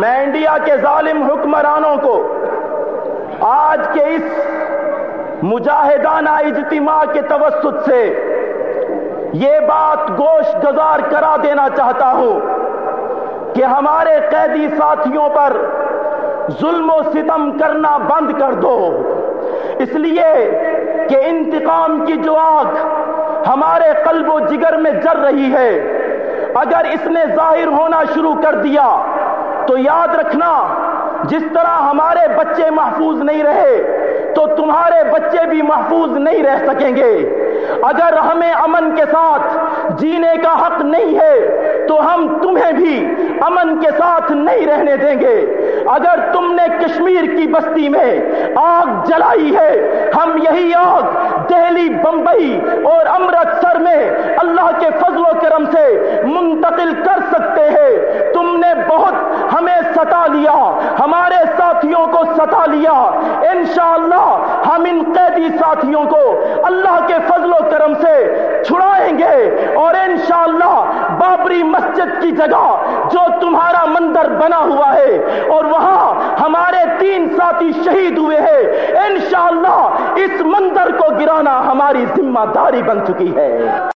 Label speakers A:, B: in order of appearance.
A: میں انڈیا کے ظالم حکمرانوں کو آج کے اس مجاہدانہ اجتماع کے توسط سے یہ بات گوش گزار کرا دینا چاہتا ہوں کہ ہمارے قیدی ساتھیوں پر ظلم و ستم کرنا بند کر دو۔ اس لیے کہ انتقام کی جو آگ ہمارے قلب و جگر میں جر رہی ہے، اگر اس نے ظاہر ہونا شروع کر دیا تو یاد رکھنا، جس طرح ہمارے بچے محفوظ نہیں رہے، تو تمہارے بچے بھی محفوظ نہیں رہ سکیں گے۔ اگر ہمیں امن کے ساتھ جینے کا حق نہیں ہے، تو ہم تمہیں بھی امن کے ساتھ نہیں رہنے دیں گے۔ اگر تم نے کشمیر کی بستی میں آگ جلائی ہے، ہم یہی آگ دہلی بمبئی اور امرتسر میں اللہ کے فضل و کرم سے منتقل کر سکتے ہیں تم نے بہت ہمیں ستا لیا۔ ہمارے ساتھیوں کو ستا لیا۔ انشاءاللہ ہم ان قیدی ساتھیوں کو اللہ کے فضل و کرم سے چھڑائیں گے۔ اور انشاءاللہ بابری مسجد کی جگہ جو تمہارا مندر بنا ہوا ہے اور وہاں ہمارے تین ساتھی شہید ہوئے ہیں، انشاءاللہ اس مندر کو گرانا ہماری ذمہ داری بن چکی ہے۔